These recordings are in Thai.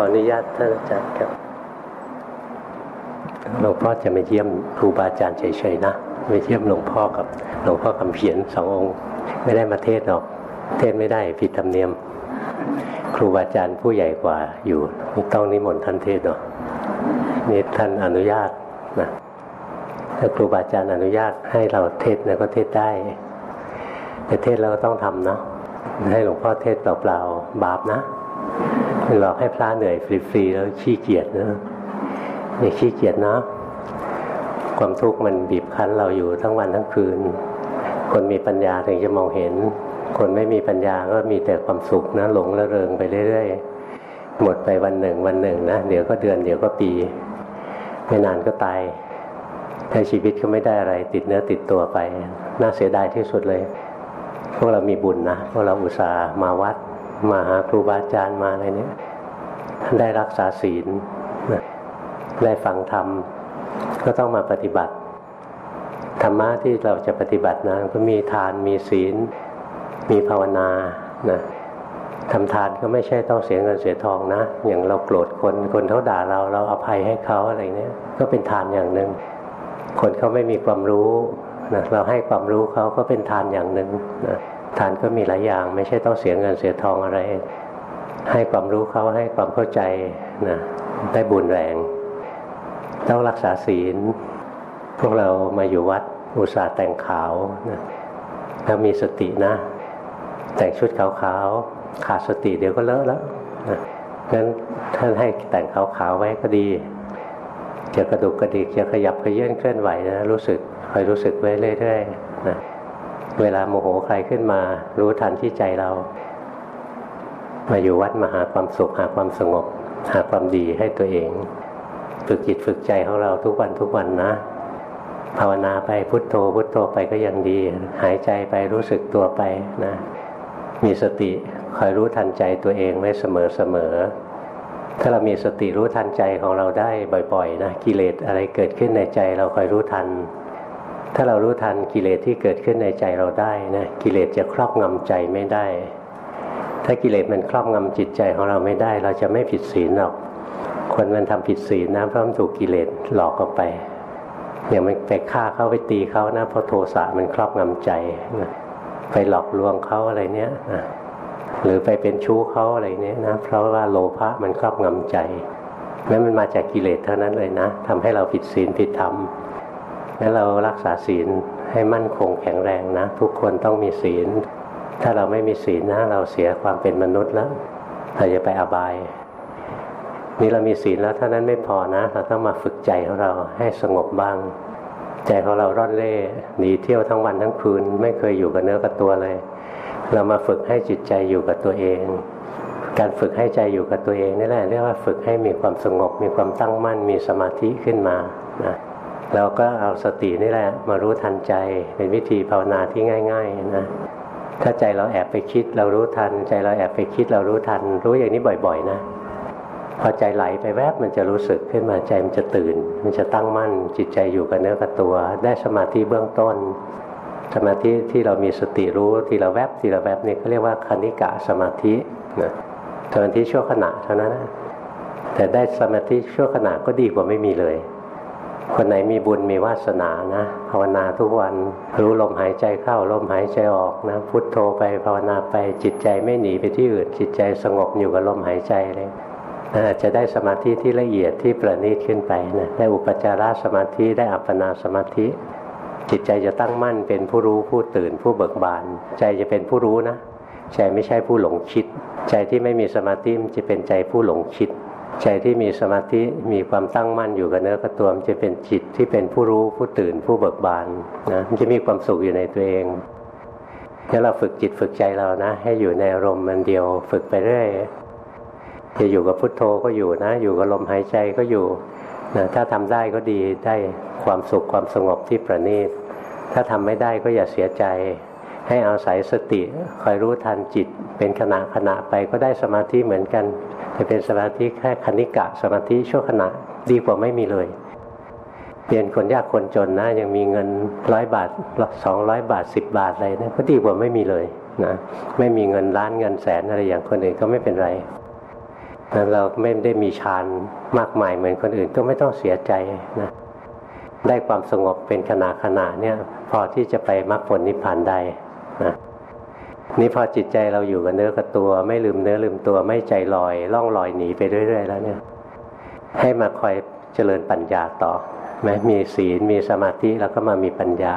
ออนุญาตท่านอาจารย์ครับหลวงพ่อจะมาเยี่ยมครูบาอาจารย์เฉยๆนะมาเยี่ยมหลวงพ่อกับหลวงพ่อคำเขียนสององค์ ไม่ได้มาเทศหรอก เทศไม่ได้ผิดธรรมเนียม ครูบาอาจารย์ผู้ใหญ่กว่าอยู่ต้องนิมนต์ท่านเทศเนาะนี่ท่านอนุญาตนะถ้าครูบาอาจารย์อนุญาตให้เราเทศนี่ยก็เทศได้แต่เทศเราต้องทำเนาะให้หลวงพ่อเทศเปล่าๆบาปนะ หลอกให้พระเหนื่อยฟรีๆแล้วขี้เกียจนะอย่าขี้เกียจนะความทุกข์มันบีบคั้นเราอยู่ทั้งวันทั้งคืน คนมีปัญญาถึงจะมองเห็น คนไม่มีปัญญาก็มีแต่ความสุขนะหลงระเริงไปเรื่อยๆหมดไปวันหนึ่งวันหนึ่งนะเดี๋ยวก็เดือนเดี๋ยวก็ปี ไม่นานก็ตายในชีวิตก็ไม่ได้อะไรติดเนื้อติดตัวไป น่าเสียดายที่สุดเลย พวกเรามีบุญนะพวกเราอุตส่าห์มาวัด มาหาครูบาอาจารย์มาอะไรเนี้ยท่านได้รักษาศีลได้ฟังธรรม ก็ต้องมาปฏิบัติ ธรรมะที่เราจะปฏิบัตินะก็มีทานมีศีล มีภาวนานะทำทานก็ไม่ใช่ต้องเสียเงินเสียทองนะ อย่างเราโกรธคนคนเขาด่าเราเราอภัยให้เขาอะไรเนี้ยก็เป็นทานอย่างหนึ่งคนเขาไม่มีความรู้นะเราให้ความรู้เขาก็เป็นทานอย่างหนึ่งนะ ทานก็มีหลายอย่าง ไม่ใช่ต้องเสียเงินเสียทองอะไร ให้ความรู้เขาให้ความเข้าใจนะได้บุญแรง ต้องรักษาศีล พวกเรามาอยู่วัดอุตส่าห์แต่งขาวนะแล้วมีสตินะ แต่งชุดขาวๆขาดสติเดี๋ยวก็เลอะแล้วนะงั้นท่านให้แต่งขาวๆไว้ก็ดีจะกระดุกกระดิกจะขยับขยื่นเคลื่อนไหวนะรู้สึกคอยรู้สึกไว้เรื่อยๆนะ เวลาโมโหใครขึ้นมา รู้ทันที่ใจเรา มาอยู่วัดมาหาความสุขหาความสงบ หาความดีให้ตัวเอง ฝึกจิตฝึกใจของเราทุกวันทุกวันนะ ภาวนาไปพุทโธ พุทโธไปก็ยังดี หายใจไปรู้สึกตัวไปนะ มีสติคอยรู้ทันใจตัวเองไว้เสมอเสมอถ้าเรามีสติรู้ทันใจของเราได้บ่อยๆนะกิเลสอะไรเกิดขึ้นในใจเราคอยรู้ทัน ถ้าเรารู้ทันกิเลสที่เกิดขึ้นในใจเราได้นะกิเลสจะครอบงำใจไม่ได้ ถ้ากิเลสมันครอบงำจิตใจของเราไม่ได้ เราจะไม่ผิดศีลหรอก คนมันทำผิดศีลนะเพราะมันถูกกิเลสหลอกเข้าไปอย่างมันไปฆ่าเขาไปตีเขานะเพราะโทสะมันครอบงำใจไปหลอกลวงเขาอะไรเนี้ยนะหรือไปเป็นชู้เขาอะไรเนี้ยนะเพราะว่าโลภะมันครอบงำใจนั่นมันมาจากกิเลสเท่านั้นเลยนะทำให้เราผิดศีลผิดธรรม แล้วเรารักษาศีลให้มั่นคงแข็งแรงนะ ทุกคนต้องมีศีล ถ้าเราไม่มีศีลนะ เราเสียความเป็นมนุษย์แล้วเราจะไปอบาย นี่เรามีศีลแล้วเท่านั้นไม่พอนะ เราต้องมาฝึกใจของเราให้สงบบ้าง ใจของเราร่อนเร่หนีเที่ยวทั้งวันทั้งคืน ไม่เคยอยู่กับเนื้อกับตัวเลย เรามาฝึกให้จิตใจอยู่กับตัวเอง การฝึกให้ใจอยู่กับตัวเองนี่แหละเรียกว่าฝึกให้มีความสงบ มีความตั้งมั่นมีสมาธิขึ้นมานะ เราก็เอาสตินี่แหละ มารู้ทันใจเป็นวิธีภาวนาที่ง่าย ๆ นะถ้าใจเราแอบไปคิดเรารู้ทัน ใจเราแอบไปคิดเรารู้ทัน รู้อย่างนี้บ่อย ๆ นะพอใจไหลไปแวบมันจะรู้สึกขึ้นมาใจมันจะตื่น มันจะตั้งมั่น จิตใจอยู่กับเนื้อกับตัว ได้สมาธิเบื้องต้น สมาธิที่เรามีสติรู้ทีละแวบทีละแวบนี่เขาเรียกว่าคณิกะสมาธินะสมาธิชั่วขณะเท่านั้นนะแต่ได้สมาธิชั่วขณะก็ดีกว่าไม่มีเลย คนไหนมีบุญมีวาสนานะภาวนาทุกวันรู้ลมหายใจเข้าลมหายใจออกนะพุทโธไปภาวนาไปจิตใจไม่หนีไปที่อื่น จิตใจสงบอยู่กับลมหายใจเลยจะได้สมาธิที่ละเอียดที่ประณีตขึ้นไปนะได้อุปจารสมาธิได้อัปปนาสมาธิ จิตใจจะตั้งมั่นเป็นผู้รู้ผู้ตื่นผู้เบิกบาน ใจจะเป็นผู้รู้นะ ใจไม่ใช่ผู้หลงคิด ใจที่ไม่มีสมาธิมันจะเป็นใจผู้หลงคิด ใจที่มีสมาธิมีความตั้งมั่นอยู่กับเนื้อกับตัวมันจะเป็นจิตที่เป็นผู้รู้ผู้ตื่นผู้เบิกบานนะมันจะมีความสุขอยู่ในตัวเองถ้าเราฝึกจิตฝึกใจเรานะ ให้อยู่ในอารมณ์มันเดียวฝึกไปเรื่อยจะอยู่กับพุทโธก็อยู่นะ อยู่กับลมหายใจก็อยู่นะถ้าทำได้ก็ดีได้ความสุขความสงบที่ประณีตถ้าทำไม่ได้ก็อย่าเสียใจ ให้อาศัยสติคอยรู้ทันจิต เป็นขณะขณะไปก็ได้สมาธิเหมือนกันจะเป็นสมาธิแค่คณิกะสมาธิชั่วขณะดีกว่าไม่มีเลยเปลี่ยนคนยากคนจนนะ ยังมีเงินร้อยบาทสองร้อยบาทสิบบาทอะไรนะก็ดีกว่าไม่มีเลยนะไม่มีเงินล้านเงินแสนอะไรอย่างคนอื่นก็ไม่เป็นไรนั้นเราไม่ได้มีฌานมากมายเหมือนคนอื่นก็ไม่ต้องเสียใจนะได้ความสงบเป็นขณะขณะเนี่ยพอที่จะไปมรรคผลนิพพานได้ นะนี่พอจิตใจเราอยู่กับเนื้อกับตัว ไม่ลืมเนื้อลืมตัวไม่ใจลอยล่องลอยหนีไปเรื่อย ๆ แล้วเนี่ย ให้มาคอยเจริญปัญญาต่อแม้มีศีลมีสมาธิแล้วก็มามีปัญญา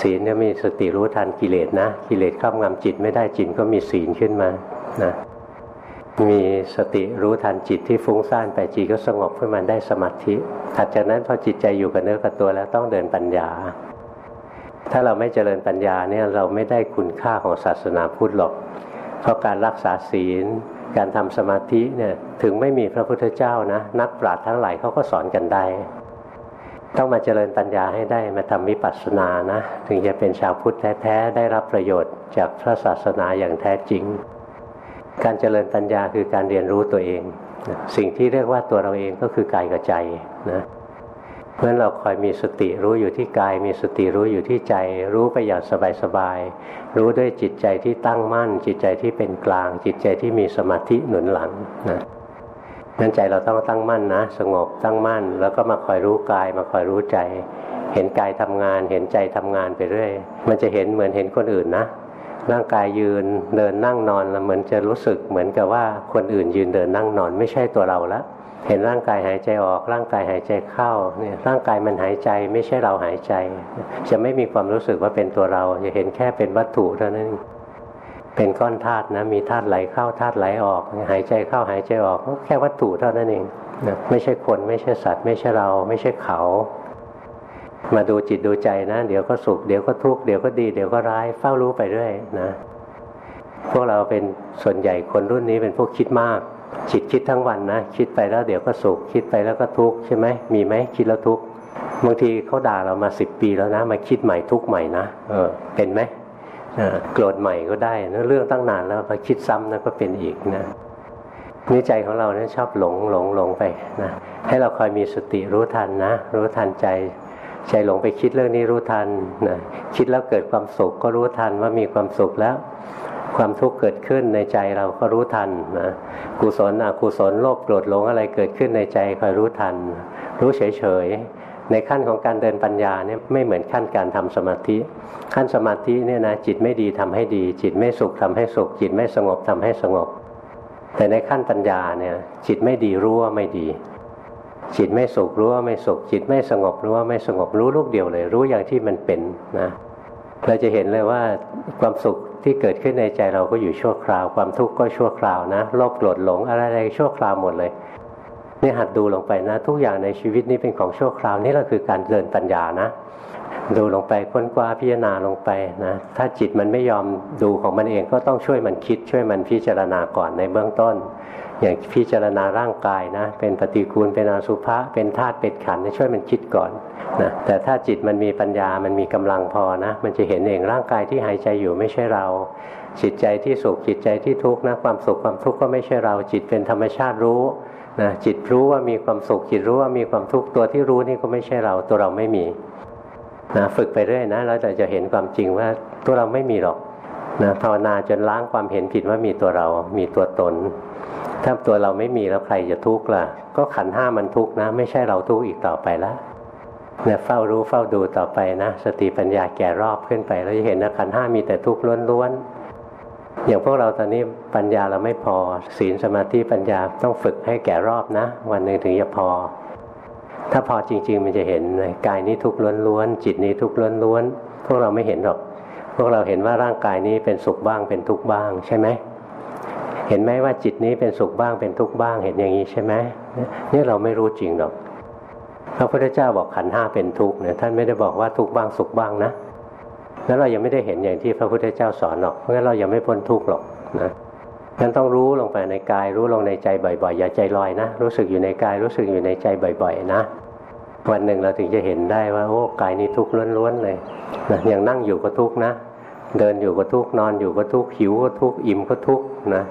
ศีลก็มีสติรู้ทันกิเลสนะกิเลสครอบงำจิตไม่ได้จิตก็มีศีลขึ้นมานะมีสติรู้ทันจิตที่ฟุ้งซ่านไปจิตก็สงบขึ้นมาได้สมาธิถัดจากนั้นพอจิตใจอยู่กับเนื้อกับตัวแล้วต้องเดินปัญญา ถ้าเราไม่เจริญปัญญาเนี่ยเราไม่ได้คุณค่าของศาสนาพุทธหรอก เพราะการรักษาศีล การทำสมาธิเนี่ยถึงไม่มีพระพุทธเจ้านะ นักปราชญ์ทั้งหลายเขาก็สอนกันได้ ต้องมาเจริญปัญญาให้ได้มาทำวิปัสสนานะ ถึงจะเป็นชาวพุทธแท้ๆได้รับประโยชน์จากพระศาสนาอย่างแท้จริง การเจริญปัญญาคือการเรียนรู้ตัวเอง สิ่งที่เรียกว่าตัวเราเองก็คือกายกับใจนะ เพราะเราคอยมีสติรู้อยู่ที่กาย มีสติรู้อยู่ที่ใจ รู้ไปอย่างสบายๆรู้ด้วยจิตใจที่ตั้งมั่น จิตใจที่เป็นกลาง จิตใจที่มีสมาธิหนุนหลังนะนั้นใจเราต้องตั้งมั่นนะ สงบตั้งมั่น แล้วก็มาคอยรู้กาย มาคอยรู้ใจ เห็นกายทำงาน เห็นใจทำงานไปเรื่อยมันจะเห็นเหมือนเห็นคนอื่นนะ ร่างกายยืนเดินนั่งนอนเหมือนจะรู้สึกเหมือนกับว่าคนอื่นยืนเดินนั่งนอนไม่ใช่ตัวเราละเห็นร่างกายหายใจออก ร่างกายหายใจเข้าเนี่ยร่างกายมันหายใจไม่ใช่เราหายใจ จะไม่มีความรู้สึกว่าเป็นตัวเราจะเห็นแค่เป็นวัตถุเท่านั้นเป็นก้อนธาตุนะมีธาตุไหลเข้าธาตุไหลออก หายใจเข้าหายใจออกแค่วัตถุเท่านั้นเองไม่ใช่คนไม่ใช่สัตว์ ไม่ใช่เรา ไม่ใช่เขา มาดูจิตดูใจนะ เดี๋ยวก็สุขเดี๋ยวก็ทุกข์เดี๋ยวก็ดี เดี๋ยวก็ร้ายเฝ้ารู้ไปเรื่อยนะ พวกเราเป็นส่วนใหญ่คนรุ่นนี้เป็นพวกคิดมาก จิตคิดทั้งวันนะ คิดไปแล้วเดี๋ยวก็สุขคิดไปแล้วก็ทุกข์ใช่ไหมมีไหมคิดแล้วทุกข์บางทีเขาด่าเรามาสิบปีแล้วนะ มาคิดใหม่ทุกข์ใหม่นะเออเป็นไหมโกรธใหม่ก็ได้นะเรื่องตั้งนานแล้วมาคิดซ้ำนะก็เป็นอีกนะนิใจของเราเนี่ยชอบหลงหลงหลงไปนะให้เราคอยมีสติรู้ทันนะ รู้ทันใจ ใจหลงไปคิดเรื่องนี้รู้ทันนะคิดแล้วเกิดความสุขก็รู้ทันว่ามีความสุขแล้ว ความทุกข์เกิดขึ้นในใจเราก็รู้ทันนะกุศลอกุศลโลภโกรธหลงอะไรเกิดขึ้นในใจคอยรู้ทัน รู้เฉยๆในขั้นของการเดินปัญญาเนี่ยไม่เหมือนขั้นการทำสมาธิ ขั้นสมาธิเนี่ยนะจิตไม่ดีทำให้ดี จิตไม่สุขทำให้สุข จิตไม่สงบทำให้สงบ แต่ในขั้นปัญญาเนี่ยจิตไม่ดีรู้ว่าไม่ดี จิตไม่สุขรู้ว่าไม่สุขจิตไม่สงบรู้ว่าไม่สงบรู้ลูกเดียวเลย รู้อย่างที่มันเป็นนะเราจะเห็นเลยว่าความสุขที่เกิดขึ้นในใจเราก็อยู่ชั่วคราว ความทุกข์ก็ชั่วคราวนะโลภโกรธหลงอะไรๆชั่วคราวหมดเลยนี่หัดดูลงไปนะ ทุกอย่างในชีวิตนี้เป็นของชั่วคราวนี่แหละคือการเดินปัญญานะ ดูลงไปค้นคว้าพิจารณาลงไปนะถ้าจิตมันไม่ยอมดูของมันเองก็ต้องช่วยมันคิดช่วยมันพิจารณาก่อนในเบื้องต้น อย่างพิจารณาร่างกายนะ เป็นปฏิกูลเป็นอสุภะเป็นธาตุเป็นขันช่วยมันคิดก่อนนะแต่ถ้าจิตมันมีปัญญามันมีกำลังพอนะ มันจะเห็นเองร่างกายที่หายใจอยู่ไม่ใช่เราจิตใจที่สุขจิตใจที่ทุกข์นะความสุขความทุกข์ก็ไม่ใช่เรา จิตเป็นธรรมชาติรู้นะจิตรู้ว่ามีความสุขจิตรู้ว่ามีความทุกข์ตัวที่รู้นี่ก็ไม่ใช่เราตัวเราไม่มีนะฝึกไปเรื่อยนะแล้วเราจะเห็นความจริงว่าตัวเราไม่มีหรอก นะภาวนาจนล้างความเห็นผิดว่ามีตัวเรา มีตัวตน ถ้าตัวเราไม่มีแล้วใครจะทุกข์ล่ะ ก็ขันห้ามันทุกข์นะ ไม่ใช่เราทุกข์อีกต่อไปแล้วเนี่ยเฝ้ารู้เฝ้าดูต่อไปนะ สติปัญญาแก่รอบขึ้นไปเราจะเห็นนะขันห้ามีแต่ทุกข์ล้วนๆอย่างพวกเราตอนนี้ปัญญาเราไม่พอ ศีลสมาธิปัญญาต้องฝึกให้แก่รอบนะ วันหนึ่งถึงจะพอ ถ้าพอจริง ๆ มันจะเห็นเลยกายนี้ทุกข์ล้วนๆจิตนี้ทุกข์ล้วนๆพวกเราไม่เห็นหรอก พวกเราเห็นว่าร่างกายนี้เป็นสุขบ้างเป็นทุกข์บ้างใช่ไหมเห็นไหมว่าจิตนี้เป็นสุขบ้างเป็นทุกข์บ้างเห็นอย่างนี้ใช่ไหมนี่เราไม่รู้จริงหรอกพระพุทธเจ้าบอกขันห้าเป็นทุกข์เนี่ยท่านไม่ได้บอกว่าทุกข์บ้างสุขบ้างนะแล้วเรายังไม่ได้เห็นอย่างที่พระพุทธเจ้าสอนหรอกเพราะงั้นเรายังไม่พ้นทุกข์หรอกนะงั้นต้องรู้ลงไปในกายรู้ลงในใจบ่อยๆ อย่าใจลอยนะ รู้สึกอยู่ในกายรู้สึกอยู่ในใจบ่อย ๆ นะ วันหนึ่งเราถึงจะเห็นได้ว่า โอ้กายนี้ทุกข์ล้วนๆเลยนะอย่างนั่งอยู่ก็ทุกข์นะ เดินอยู่ก็ทุกข์นอนอยู่ก็ทุกข์หิวก็ทุกข์อิ่มก็ทุกข์นะ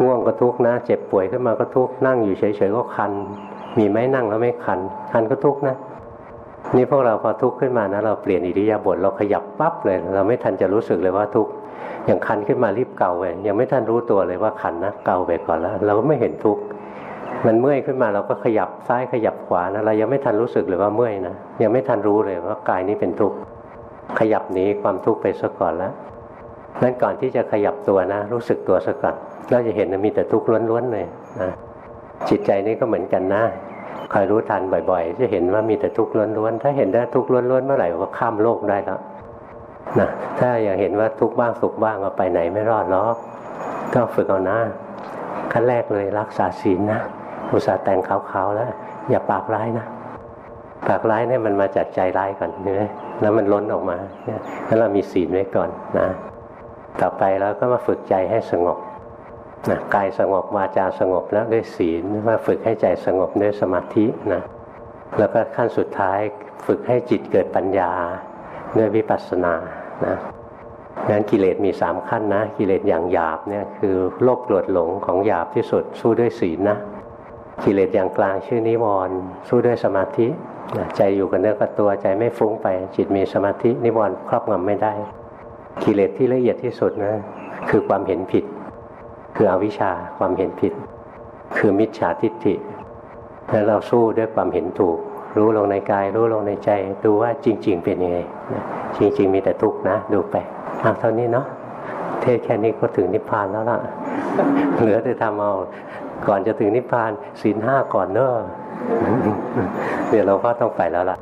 ง่วงก็ทุกข์นะ เจ็บป่วยขึ้นมาก็ทุกข์นั่งอยู่เฉยๆก็คัน มีไหมนั่งแล้วไม่คัน คันก็ทุกข์นะ นี่พวกเราพอทุกข์ขึ้นมานะ เราเปลี่ยนอิริยาบถเราขยับปั๊บเลย เราไม่ทันจะรู้สึกเลยว่าทุกข์อย่างคันขึ้นมารีบเกาไปยังไม่ทันรู้ตัวเลยว่าคันนะเกาไปก่อนแล้ว เราก็ไม่เห็นทุกข์ มันเมื่อยขึ้นมาเราก็ขยับซ้ายขยับขวานะเรายังไม่ทันรู้สึกเลยว่าเมื่อยนะยังไม่ทันรู้เลยว่ากายนี้เป็นทุกข์ขยับหนีความทุกข์ไปซะก่อนแล้วนั้นก่อนที่จะขยับตัวนะ รู้สึกตัวซะก่อนเราจะเห็นมีแต่ทุกข์ล้วนๆเลยนะจิตใจนี้ก็เหมือนกันนะคอยรู้ทันบ่อยๆ จะเห็นว่ามีแต่ทุกข์ล้วนๆถ้าเห็นได้ทุกข์ล้วนๆเมื่อไหร่ก็ข้ามโลกได้แล้วนะถ้าอยากเห็นว่าทุกข์บ้างสุขบ้างก็ไปไหนไม่รอดหรอกก็ฝึกเอานะขั้นแรกเลยรักษาศีลนะ อุตส่าห์แต่งขาวๆแล้ว อย่าปากร้ายนะปากร้ายเนี่ยมันมาจากใจร้ายก่อนเห็นไหมแล้วมันล้นออกมาเนี่ยแล้วเรามีศีลไว้ก่อนนะ ต่อไปเราก็มาฝึกใจให้สงบนะกายสงบวาจาสงบแล้วด้วยศีลมาฝึกให้ใจสงบด้วยสมาธินะแล้วก็ขั้นสุดท้ายฝึกให้จิตเกิดปัญญาด้วยวิปัสสนานะงั้นกิเลสมีสามขั้นนะ กิเลสอย่างหยาบเนี่ยคือโลภโกรธหลงของหยาบที่สุดสู้ด้วยศีลนะ กิเลสอย่างกลางชื่อนิวรณ์สู้ด้วยสมาธิใจอยู่กับเนื้อกับตัวใจไม่ฟุ้งไป จิตมีสมาธินิวรณ์ครอบงำไม่ได้ กิเลสที่ละเอียดที่สุดนะคือความเห็นผิด คืออวิชชาความเห็นผิด คือมิจฉาทิฏฐิแล้วเราสู้ด้วยความเห็นถูก รู้ลงในกาย รู้ลงในใจ ดูว่าจริง ๆ เป็นยังไงจริง ๆ มีแต่ทุกข์นะ ดูไปเท่านี้เนาะเทศแค่นี้ก็ถึงนิพพานแล้วล่ะ เหลือแต่ทำเอา ก่อนจะถึงนิพพานศีลห้าก่อนเนอะเดี๋ยวเราก็ต้องไปแล้วล่ะ